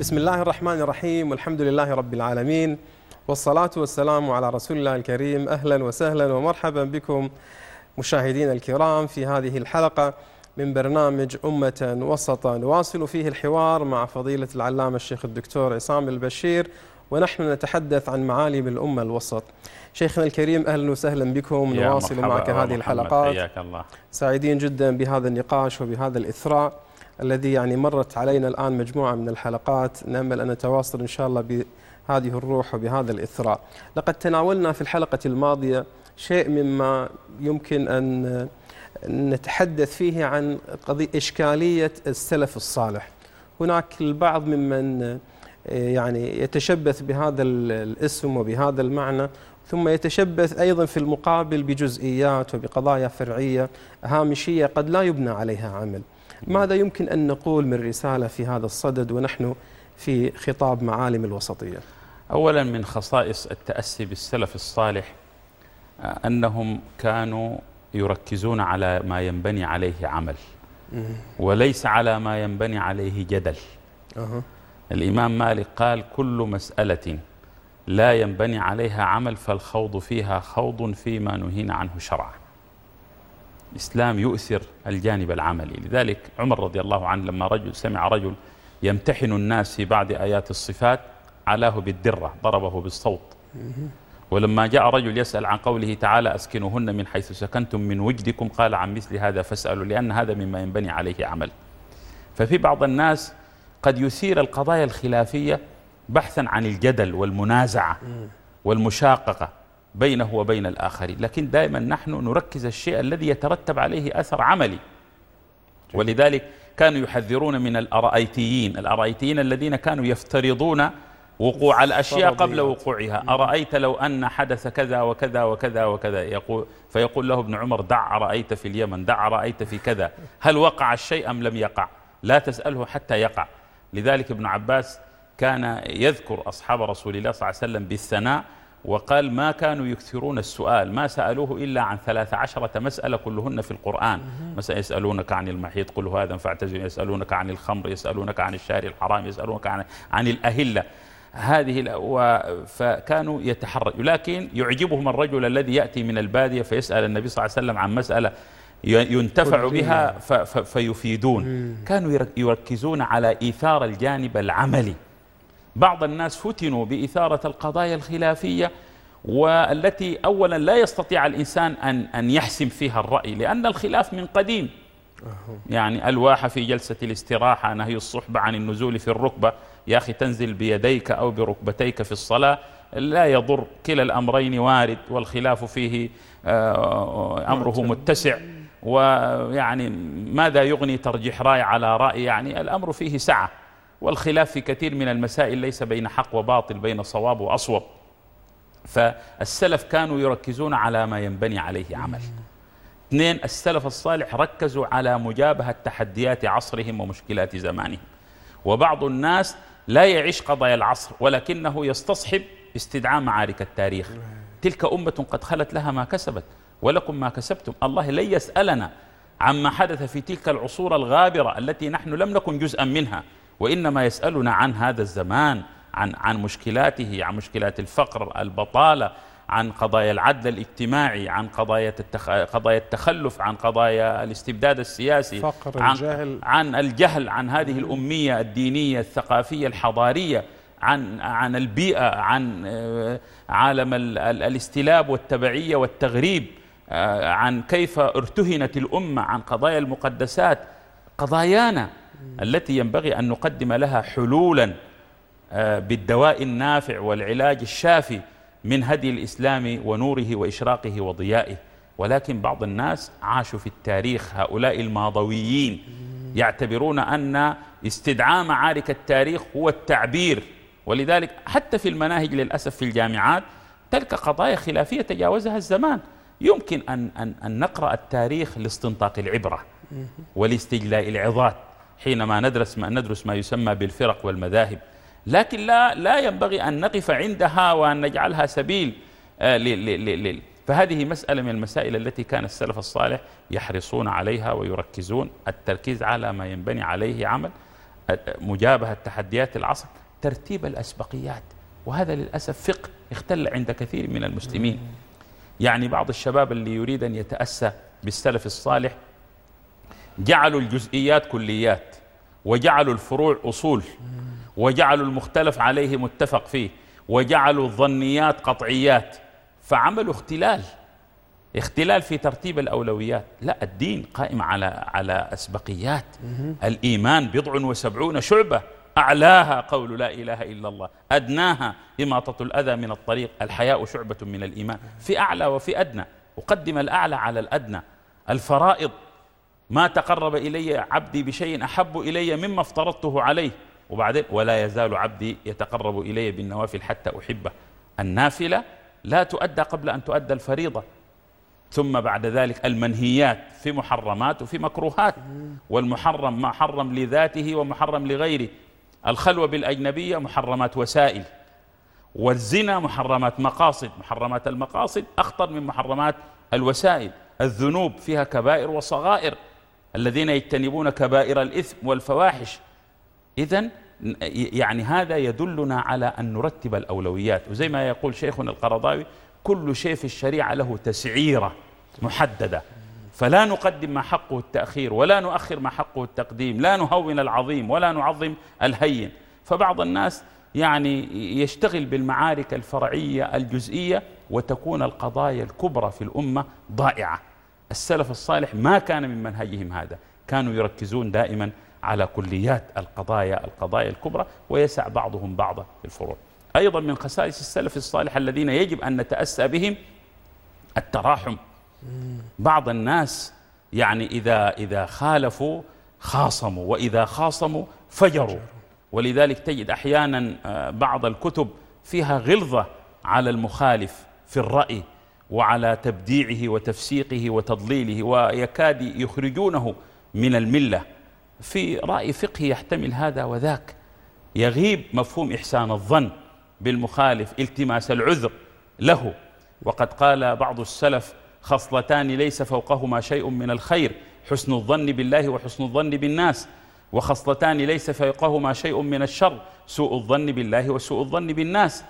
بسم الله الرحمن الرحيم والحمد لله رب العالمين والصلاة والسلام على رسول الله الكريم أهلا وسهلا ومرحبا بكم مشاهدينا الكرام في هذه الحلقة من برنامج أمة وسطا نواصل فيه الحوار مع فضيلة العلامة الشيخ الدكتور عصام البشير ونحن نتحدث عن معالم الأمة الوسط شيخنا الكريم أهلا وسهلا بكم نواصل معك هذه الحلقات سعيدين جدا بهذا النقاش وبهذا الإثراء الذي يعني مرت علينا الآن مجموعة من الحلقات. نأمل أن نتواصل إن شاء الله بهذه الروح وبهذا الإثراء. لقد تناولنا في الحلقة الماضية شيء مما يمكن أن نتحدث فيه عن قضية إشكالية السلف الصالح. هناك البعض ممن يعني يتشبث بهذا الاسم وبهذا المعنى ثم يتشبث أيضا في المقابل بجزئيات وبقضايا فرعية هامشية قد لا يبنى عليها عمل. ماذا يمكن أن نقول من رسالة في هذا الصدد ونحن في خطاب معالم الوسطية؟ أولا من خصائص التأسي بالسلف الصالح أنهم كانوا يركزون على ما ينبني عليه عمل وليس على ما ينبني عليه جدل. أه. الإمام مالك قال كل مسألة لا ينبني عليها عمل فالخوض فيها خوض فيما نهينا عنه شرعا. الإسلام يؤثر الجانب العملي. لذلك عمر رضي الله عنه لما رجل سمع رجل يمتحن الناس في بعض آيات الصفات علاه بالدرة ضربه بالصوت. ولما جاء رجل يسأل عن قوله تعالى أسكنوهن من حيث سكنتم من وجدكم قال عن مثل هذا فاسألوا لأن هذا مما ينبني عليه عمل. ففي بعض الناس قد يثير القضايا الخلافية بحثا عن الجدل والمنازعة والمشاققة. بينه وبين الآخرين. لكن دائما نحن نركز الشيء الذي يترتب عليه أثر عملي. ولذلك كانوا يحذرون من الأرأيتيين. الأرأيتيين الذين كانوا يفترضون وقوع الأشياء قبل وقوعها. أرأيت لو أن حدث كذا وكذا وكذا وكذا. يقول فيقول له ابن عمر دع رأيت في اليمن. دع رأيت في كذا. هل وقع الشيء أم لم يقع؟ لا تسأله حتى يقع. لذلك ابن عباس كان يذكر أصحاب رسول الله صلى الله عليه وسلم بالثناء وقال ما كانوا يكثرون السؤال ما سألوه إلا عن ثلاث عشرة مسألة كلهن في القرآن. مثلا يسألونك عن المحيط قل هذا فاعتزلوا. يسألونك عن الخمر يسألونك عن الشهر الحرام يسألونك عن, عن الأهلة. هذه فكانوا يتحرجوا لكن يعجبهم الرجل الذي يأتي من البادية فيسأل النبي صلى الله عليه وسلم عن مسألة ينتفع بها فيفيدون. كانوا يركزون على إيثار الجانب العملي. بعض الناس فتنوا بإثارة القضايا الخلافية والتي أولا لا يستطيع الإنسان أن, أن يحسم فيها الرأي لأن الخلاف من قديم. يعني ألواح في جلسة الاستراحة نهي الصحبة عن النزول في الركبة يا أخي تنزل بيديك أو بركبتيك في الصلاة لا يضر كلا الأمرين وارد والخلاف فيه أمره متسع. ويعني ماذا يغني ترجيح رأي على رأي؟ يعني الأمر فيه سعة. والخلاف في كثير من المسائل ليس بين حق وباطل بين صواب وأصوب. فالسلف كانوا يركزون على ما ينبني عليه عمل. اثنين السلف الصالح ركزوا على مجابهة تحديات عصرهم ومشكلات زمانهم. وبعض الناس لا يعيش قضايا العصر ولكنه يستصحب استدعاء معارك التاريخ. تلك أمة قد خلت لها ما كسبت ولكم ما كسبتم. الله لن يسألنا عما حدث في تلك العصور الغابرة التي نحن لم نكن جزءا منها. وإنما يسألنا عن هذا الزمان عن عن مشكلاته عن مشكلات الفقر البطالة عن قضايا العدل الاجتماعي عن قضايا التخ... قضايا التخلف عن قضايا الاستبداد السياسي فقر عن الجهل. عن الجهل عن هذه الأمية الدينية الثقافية الحضارية عن عن البيئة عن عالم الاستلاب والتبعية والتغريب عن كيف ارتهنت الأمة عن قضايا المقدسات. قضايانا التي ينبغي أن نقدم لها حلولا بالدواء النافع والعلاج الشافي من هدي الإسلام ونوره وإشراقه وضيائه. ولكن بعض الناس عاشوا في التاريخ هؤلاء الماضويين يعتبرون أن استدعاء معارك التاريخ هو التعبير. ولذلك حتى في المناهج للأسف في الجامعات تلك قضايا خلافية تجاوزها الزمان. يمكن أن, أن, أن نقرأ التاريخ لاستنطاق العبرة ولاستجلاء العظات. حينما ندرس ما ندرس ما يسمى بالفرق والمذاهب. لكن لا لا ينبغي أن نقف عندها وأن نجعلها سبيل آه فهذه مسألة من المسائل التي كان السلف الصالح يحرصون عليها ويركزون. التركيز على ما ينبني عليه عمل مجابهة تحديات العصر ترتيب الأسبقيات. وهذا للأسف فقه اختل عند كثير من المسلمين. يعني بعض الشباب اللي يريد أن يتأسى بالسلف الصالح جعلوا الجزئيات كليات وجعلوا الفروع أصول وجعلوا المختلف عليه متفق فيه وجعلوا الظنيات قطعيات. فعملوا اختلال اختلال في ترتيب الأولويات. لا الدين قائم على على أسبقيات. الإيمان بضع وسبعون شعبة. أعلاها قول لا إله إلا الله أدناها إماطة الأذى من الطريق. الحياء شعبة من الإيمان. في أعلى وفي أدنى. أقدم الأعلى على الأدنى. الفرائض ما تقرب إلي عبدي بشيء أحب إلي مما افترضته عليه. وبعدين ولا يزال عبدي يتقرب إلي بالنوافل حتى أحبه. النافلة لا تؤدى قبل أن تؤدى الفريضة. ثم بعد ذلك المنهيات في محرمات وفي مكروهات. والمحرم ما حرم لذاته ومحرم لغيره. الخلوة بالأجنبية محرمات وسائل. والزنا محرمات مقاصد. محرمات المقاصد أخطر من محرمات الوسائل. الذنوب فيها كبائر وصغائر. الذين يجتنبون كبائر الإثم والفواحش. إذا يعني هذا يدلنا على أن نرتب الأولويات. وزي ما يقول شيخنا القرضاوي كل شيء في الشريعة له تسعيرة محددة. فلا نقدم ما حقه التأخير ولا نؤخر ما حقه التقديم لا نهون العظيم ولا نعظم الهين. فبعض الناس يعني يشتغل بالمعارك الفرعية الجزئية وتكون القضايا الكبرى في الأمة ضائعة. السلف الصالح ما كان من منهجهم هذا. كانوا يركزون دائما على كليات القضايا القضايا الكبرى ويسع بعضهم بعضا في الفروع أيضا من خصائص السلف الصالح الذين يجب أن نتأسى بهم التراحم. بعض الناس يعني إذا إذا خالفوا خاصموا وإذا خاصموا فجروا. ولذلك تجد أحيانا آه، بعض الكتب فيها غلظة على المخالف في الرأي. وعلى تبديعه وتفسيقه وتضليله ويكاد يخرجونه من الملة. في رأي فقهي يحتمل هذا وذاك. يغيب مفهوم إحسان الظن بالمخالف التماس العذر له. وقد قال بعض السلف خصلتان ليس فوقهما شيء من الخير حسن الظن بالله وحسن الظن بالناس. وخصلتان ليس فوقهما شيء من الشر سوء الظن بالله وسوء الظن بالناس.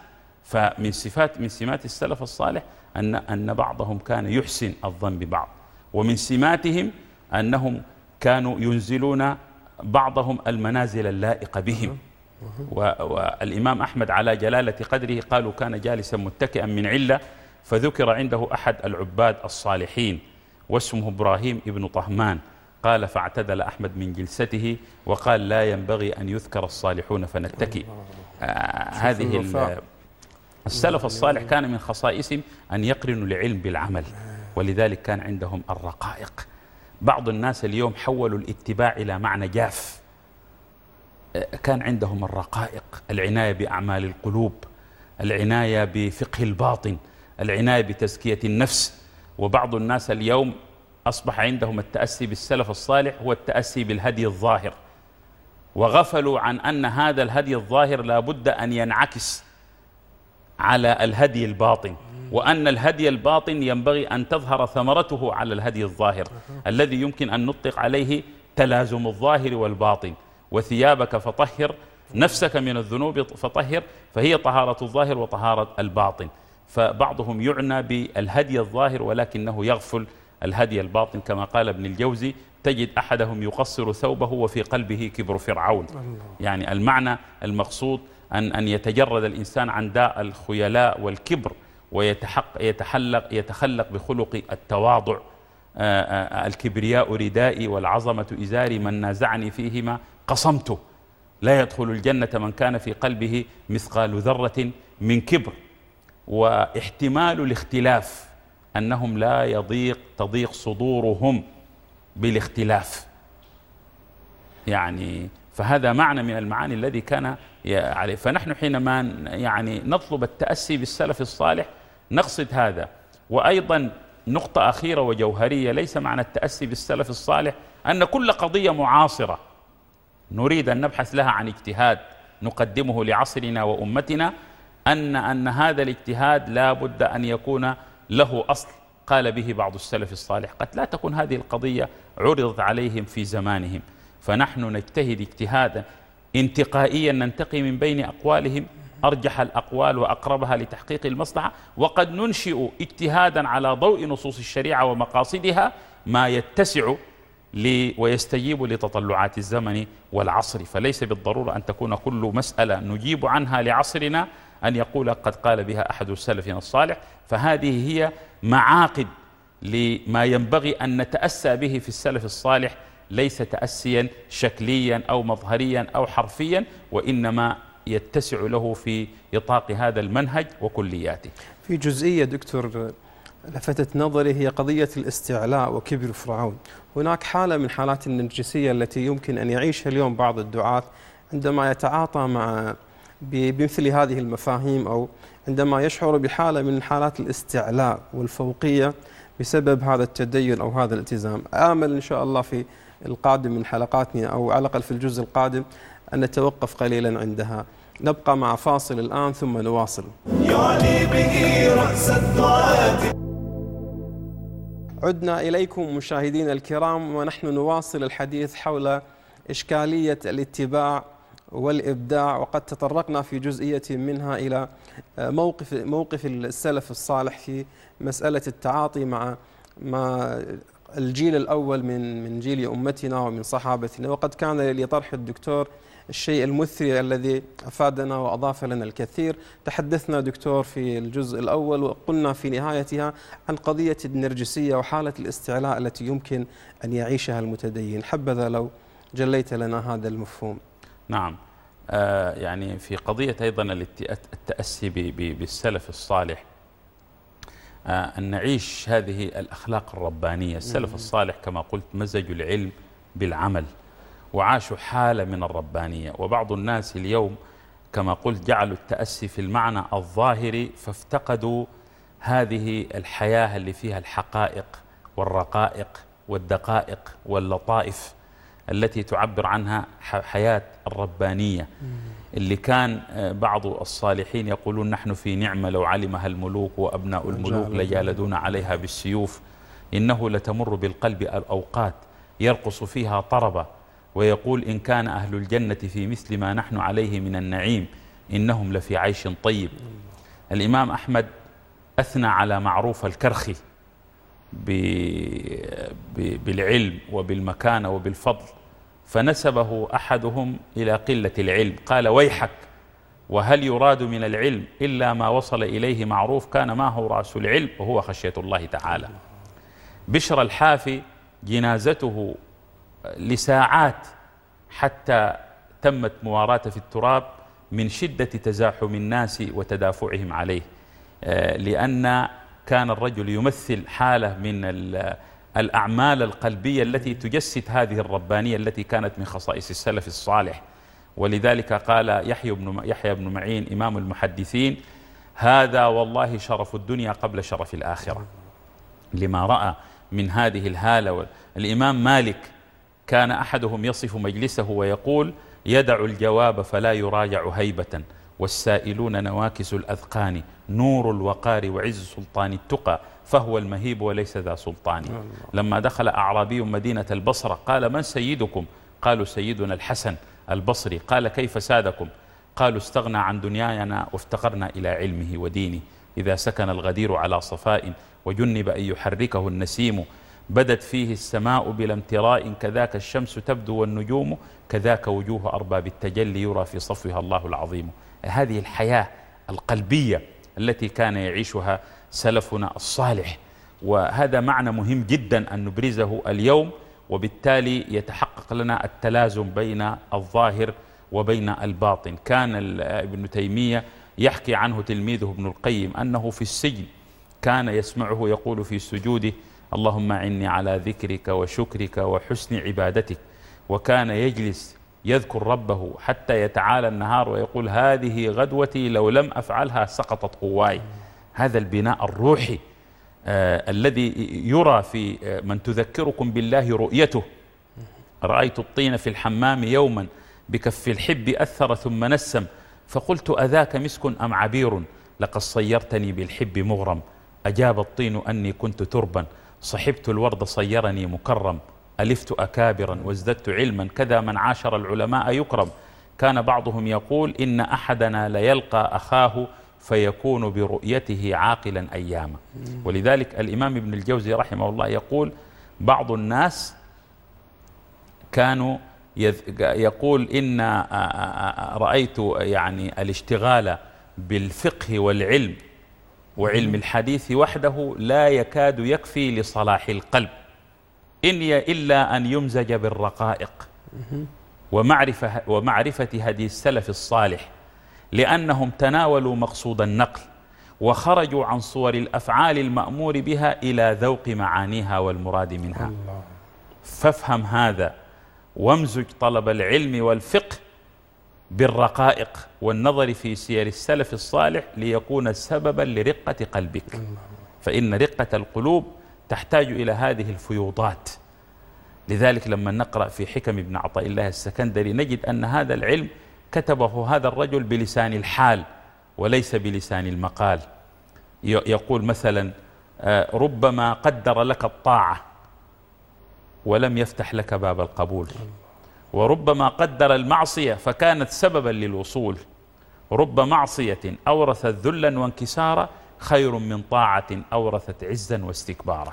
فمن صفات من سمات السلف الصالح أن أن بعضهم كان يحسن الظن ببعض. ومن سماتهم أنهم كانوا ينزلون بعضهم المنازل اللائقة بهم. والإمام أحمد على جلالة قدره قالوا كان جالسا متكئا من علة فذكر عنده أحد العباد الصالحين واسمه إبراهيم ابن طهمان. قال فاعتدل أحمد من جلسته وقال لا ينبغي أن يذكر الصالحون فنتكئ. آه هذه السلف الصالح كان من خصائصهم أن يقرنوا العلم بالعمل ولذلك كان عندهم الرقائق. بعض الناس اليوم حولوا الاتباع إلى معنى جاف. كان عندهم الرقائق العناية بأعمال القلوب العناية بفقه الباطن العناية بتزكية النفس. وبعض الناس اليوم أصبح عندهم التأسي بالسلف الصالح هو التأسي بالهدي الظاهر. وغفلوا عن أن هذا الهدي الظاهر لا بد أن ينعكس على الهدي الباطن. وأن الهدي الباطن ينبغي أن تظهر ثمرته على الهدي الظاهر الذي يمكن أن نطلق عليه تلازم الظاهر والباطن. وثيابك فطهر نفسك من الذنوب فطهر فهي طهارة الظاهر وطهارة الباطن. فبعضهم يعنى بالهدي الظاهر ولكنه يغفل الهدي الباطن. كما قال ابن الجوزي تجد أحدهم يقصر ثوبه وفي قلبه كبر فرعون. يعني المعنى المقصود أن, أن يتجرد الإنسان عن داء الخيلاء والكبر ويتحق يتحلق يتخلق بخلق التواضع آه، آه، الكبرياء ردائي والعظمة إزاري من نازعني فيهما قصمته. لا يدخل الجنة من كان في قلبه مثقال ذرة من كبر. واحتمال الاختلاف أنهم لا يضيق تضيق صدورهم بالاختلاف. يعني فهذا معنى من المعاني الذي كان عليه فنحن حينما يعني نطلب التأسي بالسلف الصالح نقصد هذا. وأيضا نقطة أخيرة وجوهرية ليس معنى التأسي بالسلف الصالح أن كل قضية معاصرة. نريد أن نبحث لها عن اجتهاد نقدمه لعصرنا وأمتنا أن أن هذا الاجتهاد لا بد أن يكون له أصل. قال به بعض السلف الصالح قد لا تكون هذه القضية عرضت عليهم في زمانهم. فنحن نجتهد اجتهادا. انتقائيا ننتقي من بين أقوالهم أرجح الأقوال وأقربها لتحقيق المصلحة. وقد ننشئ اجتهادا على ضوء نصوص الشريعة ومقاصدها ما يتسع ويستجيب لتطلعات الزمن والعصر. فليس بالضرورة أن تكون كل مسألة نجيب عنها لعصرنا أن يقول قد قال بها أحد سلفنا الصالح. فهذه هي معاقد لما ينبغي أن نتأسى به في السلف الصالح ليس تأسيا شكليا أو مظهريا أو حرفيا وإنما يتسع له في إطاق هذا المنهج وكلياته. في جزئية دكتور لفتت نظري هي قضية الاستعلاء وكبر فرعون. هناك حالة من حالات النرجسية التي يمكن أن يعيشها اليوم بعض الدعاة عندما يتعاطى مع بمثل هذه المفاهيم أو عندما يشعر بحالة من حالات الاستعلاء والفوقية بسبب هذا التدين أو هذا الالتزام. آمل إن شاء الله في القادم من حلقاتنا أو على الأقل في الجزء القادم أن نتوقف قليلا عندها. نبقى مع فاصل الآن ثم نواصل. يعني به رأس عدنا إليكم مشاهدينا الكرام ونحن نواصل الحديث حول إشكالية الاتباع والإبداع وقد تطرقنا في جزئية منها إلى موقف موقف السلف الصالح في مسألة التعاطي مع ما الجيل الأول من من جيل أمتنا ومن صحابتنا. وقد كان لطرح الدكتور الشيء المثري الذي أفادنا وأضاف لنا الكثير. تحدثنا دكتور في الجزء الأول وقلنا في نهايتها عن قضية النرجسية وحالة الاستعلاء التي يمكن أن يعيشها المتدين. حبذا لو جليت لنا هذا المفهوم. نعم. آه يعني في قضية أيضا التأسي بالسلف الصالح أن نعيش هذه الأخلاق الربانية. السلف الصالح كما قلت مزج العلم بالعمل وعاشوا حالة من الربانية. وبعض الناس اليوم كما قلت جعلوا التأسي في المعنى الظاهري فافتقدوا هذه الحياة اللي فيها الحقائق والرقائق والدقائق واللطائف التي تعبر عنها حياة الربانية. اللي كان آه، بعض الصالحين يقولون نحن في نعمة لو علمها الملوك وأبناء الملوك لجالدون عليها بالسيوف. إنه لتمر بالقلب الأوقات يرقص فيها طربة ويقول إن كان أهل الجنة في مثل ما نحن عليه من النعيم إنهم لفي عيش طيب. الإمام أحمد أثنى على معروف الكرخي بالعلم وبالمكانة وبالفضل. فنسبه أحدهم إلى قلة العلم. قال ويحك وهل يراد من العلم إلا ما وصل إليه معروف كان ما هو رأس العلم؟ وهو خشية الله تعالى. بشر الحافي جنازته لساعات حتى تمت مواراته في التراب من شدة تزاحم الناس وتدافعهم عليه. آه، لأن كان الرجل يمثل حالة من الأعمال القلبية التي تجسد هذه الربانية التي كانت من خصائص السلف الصالح. ولذلك قال يحيى بن يحيى بن معين إمام المحدثين هذا والله شرف الدنيا قبل شرف الآخرة. لما رأى من هذه الهالة الإمام مالك كان أحدهم يصف مجلسه ويقول يدع الجواب فلا يراجع هيبة. والسائلون نواكس الأذقان نور الوقار وعز سلطان التقى فهو المهيب وليس ذا سلطان. لما دخل أعرابي مدينة البصرة قال من سيدكم؟ قالوا سيدنا الحسن البصري. قال كيف سادكم؟ قالوا استغنى عن دنيانا وافتقرنا إلى علمه ودينه. إذا سكن الغدير على صفاء وجنب أن يحركه النسيم بدت فيه السماء بلا امتراء كذاك الشمس تبدو والنجوم كذاك وجوه أرباب التجلي يرى في صفها الله العظيم. هذه الحياة القلبية التي كان يعيشها سلفنا الصالح. وهذا معنى مهم جدا أن نبرزه اليوم وبالتالي يتحقق لنا التلازم بين الظاهر وبين الباطن. كان ابن تيمية يحكي عنه تلميذه ابن القيم أنه في السجن كان يسمعه يقول في سجوده اللهم عني على ذكرك وشكرك وحسن عبادتك. وكان يجلس يذكر ربه حتى يتعالى النهار ويقول هذه غدوتي لو لم أفعلها سقطت قواي. هذا البناء الروحي آه الذي يرى في آه من تذكركم بالله رؤيته. رأيت الطين في الحمام يوما بكف الحب أثر ثم نسم. فقلت أذاك مسك أم عبير؟ لقد صيرتني بالحب مغرم. أجاب الطين أني كنت تربا. صحبت الورد صيرني مكرم. ألفت أكابرا وازددت علما كذا من عاشر العلماء يكرم. كان بعضهم يقول إن أحدنا ليلقى أخاه فيكون برؤيته عاقلا أياما. ولذلك الإمام ابن الجوزي رحمه الله يقول بعض الناس كانوا يقول إن رأيت يعني الاشتغال بالفقه والعلم وعلم الحديث وحده لا يكاد يكفي لصلاح القلب. إن إلا أن يمزج بالرقائق. ومعرفة, ومعرفة هدي السلف الصالح لأنهم تناولوا مقصود النقل وخرجوا عن صور الأفعال المأمور بها إلى ذوق معانيها والمراد منها. فافهم هذا وامزج طلب العلم والفقه بالرقائق والنظر في سير السلف الصالح ليكون سببا لرقة قلبك. فإن رقة القلوب تحتاج إلى هذه الفيوضات. لذلك لما نقرأ في حكم ابن عطاء الله السكندري نجد أن هذا العلم كتبه هذا الرجل بلسان الحال وليس بلسان المقال. يقول مثلا آه، ربما قدر لك الطاعة ولم يفتح لك باب القبول. وربما قدر المعصية فكانت سببا للوصول. رب معصية أورثت ذلا وانكسارا خير من طاعة أورثت عزا واستكبارا.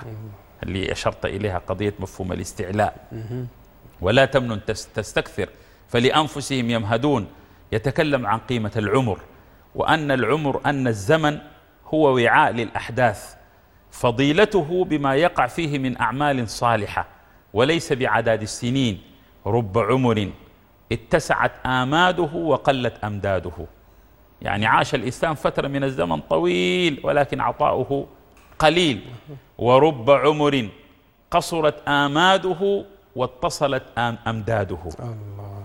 اللي أشرت إليها قضية مفهوم الاستعلاء. ولا تمنن تستكثر فلأنفسهم يمهدون يتكلم عن قيمة العمر وأن العمر أن الزمن هو وعاء للأحداث فضيلته بما يقع فيه من أعمال صالحة وليس بعداد السنين رب عمر اتسعت آماده وقلت أمداده. يعني عاش الإسلام فترة من الزمن طويل ولكن عطاؤه قليل. ورب عمر قصرت آماده واتصلت أمداده.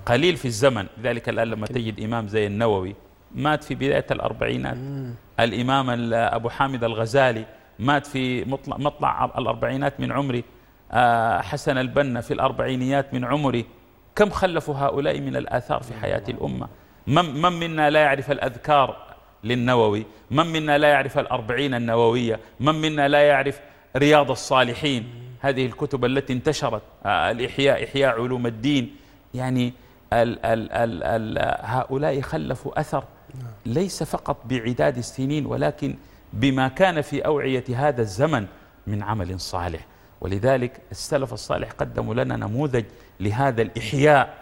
قليل في الزمن. ذلك الآن لما تجد إمام زي النووي مات في بداية الأربعينات. الإمام أبو حامد الغزالي مات في مطلع, مطلع الأربعينات من عمره. آه، حسن البنا في الأربعينيات من عمري كم خلفوا هؤلاء من الآثار في حياة الأمة؟ من, من منا لا يعرف الأذكار للنووي؟ من منا لا يعرف الأربعين النووية؟ من منا لا يعرف رياض الصالحين؟ هذه الكتب التي انتشرت آه، الإحياء إحياء علوم الدين. يعني ال ال ال ال هؤلاء خلفوا أثر ليس فقط بعداد السنين ولكن بما كان في أوعية هذا الزمن من عمل صالح. ولذلك السلف الصالح قدموا لنا نموذج لهذا الإحياء.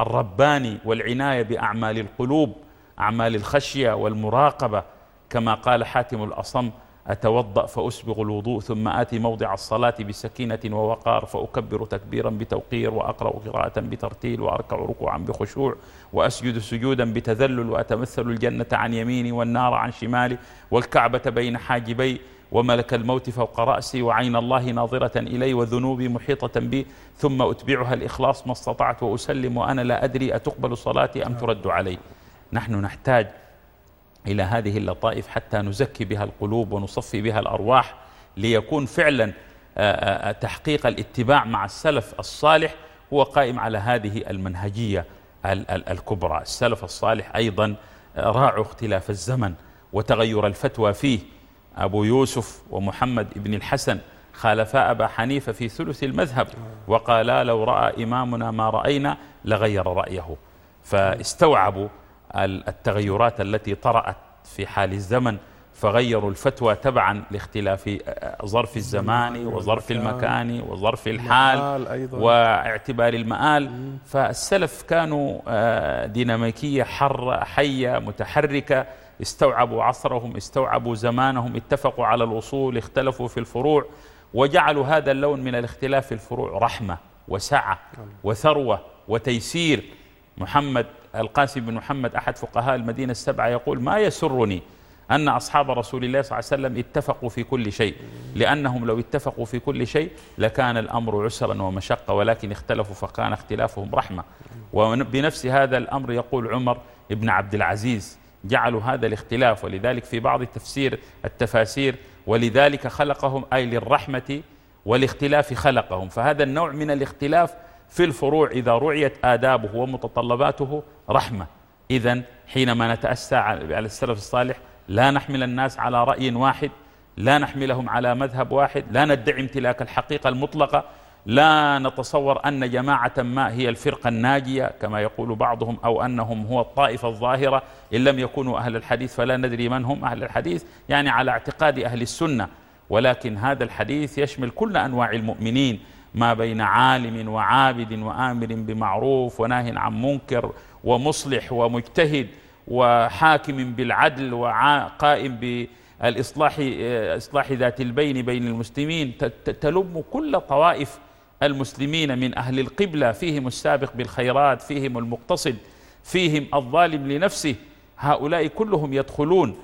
الرباني والعناية بأعمال القلوب أعمال الخشية والمراقبة. كما قال حاتم الأصم أتوضأ فأسبغ الوضوء ثم آتي موضع الصلاة بسكينة ووقار فأكبر تكبيرا بتوقير وأقرأ قراءة بترتيل وأركع ركوعا بخشوع وأسجد سجودا بتذلل وأتمثل الجنة عن يميني والنار عن شمالي والكعبة بين حاجبي وملك الموت فوق رأسي وعين الله ناظرة إلي وذنوبي محيطة بي ثم أتبعها الإخلاص ما استطعت وأسلم وأنا لا أدري أتقبل صلاتي أم ترد علي. نحن نحتاج إلى هذه اللطائف حتى نزكي بها القلوب ونصفي بها الأرواح ليكون فعلا تحقيق الاتباع مع السلف الصالح. هو قائم على هذه المنهجية الكبرى. السلف الصالح أيضا راعوا اختلاف الزمن وتغير الفتوى فيه. أبو يوسف ومحمد بن الحسن خالفا أبا حنيفة في ثلث المذهب وقالا لو رأى إمامنا ما رأينا لغير رأيه. فاستوعبوا التغيرات التي طرأت في حال الزمن فغيروا الفتوى تبعا لاختلاف ظرف الزمان وظرف المكان وظرف الحال واعتبار المآل. فالسلف كانوا آه، ديناميكية حر حية متحركة. استوعبوا عصرهم استوعبوا زمانهم اتفقوا على الوصول اختلفوا في الفروع وجعلوا هذا اللون من الاختلاف في الفروع رحمة وسعة وثروة وتيسير. محمد القاسم بن محمد أحد فقهاء المدينة السبعة يقول ما يسرني أن أصحاب رسول الله صلى الله عليه وسلم اتفقوا في كل شيء لأنهم لو اتفقوا في كل شيء لكان الأمر عسرا ومشقة ولكن اختلفوا فكان اختلافهم رحمة. وبنفس هذا الأمر يقول عمر بن عبد العزيز جعلوا هذا الاختلاف ولذلك في بعض التفسير التفاسير ولذلك خلقهم أي للرحمة والاختلاف خلقهم. فهذا النوع من الاختلاف في الفروع إذا رعيت آدابه ومتطلباته رحمة. إذا حينما نتأسى على السلف الصالح لا نحمل الناس على رأي واحد لا نحملهم على مذهب واحد لا ندعي امتلاك الحقيقة المطلقة لا نتصور أن جماعة ما هي الفرقة الناجية كما يقول بعضهم أو أنهم هو الطائفة الظاهرة إن لم يكونوا أهل الحديث فلا ندري من هم أهل الحديث يعني على اعتقاد أهل السنة. ولكن هذا الحديث يشمل كل أنواع المؤمنين ما بين عالم وعابد وآمر بمعروف وناه عن منكر ومصلح ومجتهد وحاكم بالعدل وقائم بالإصلاح إصلاح ذات البين بين المسلمين. تلم كل طوائف المسلمين من أهل القبلة فيهم السابق بالخيرات فيهم المقتصد فيهم الظالم لنفسه هؤلاء كلهم يدخلون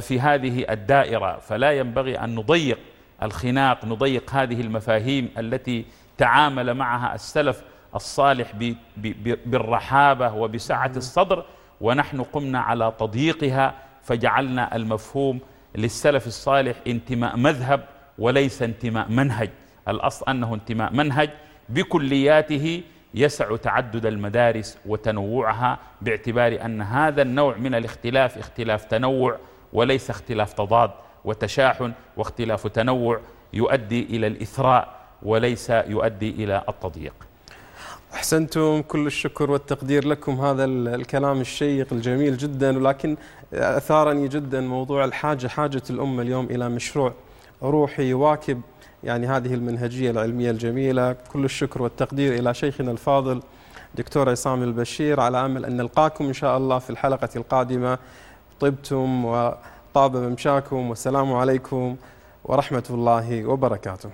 في هذه الدائرة. فلا ينبغي أن نضيق الخناق نضيق هذه المفاهيم التي تعامل معها السلف الصالح بالرحابة وبسعة الصدر ونحن قمنا على تضييقها فجعلنا المفهوم للسلف الصالح انتماء مذهب وليس انتماء منهج. الأصل أنه انتماء منهج بكلياته يسع تعدد المدارس وتنوعها باعتبار أن هذا النوع من الاختلاف اختلاف تنوع وليس اختلاف تضاد وتشاحن واختلاف تنوع يؤدي إلى الإثراء وليس يؤدي إلى التضييق. أحسنتم كل الشكر والتقدير لكم. هذا الكلام الشيق الجميل جدا ولكن أثارني جدا موضوع الحاجة حاجة الأمة اليوم إلى مشروع روحي يواكب يعني هذه المنهجية العلمية الجميلة. كل الشكر والتقدير إلى شيخنا الفاضل دكتور عصام البشير. على أمل أن نلقاكم إن شاء الله في الحلقة القادمة. طبتم وطاب ممشاكم. والسلام عليكم ورحمة الله وبركاته.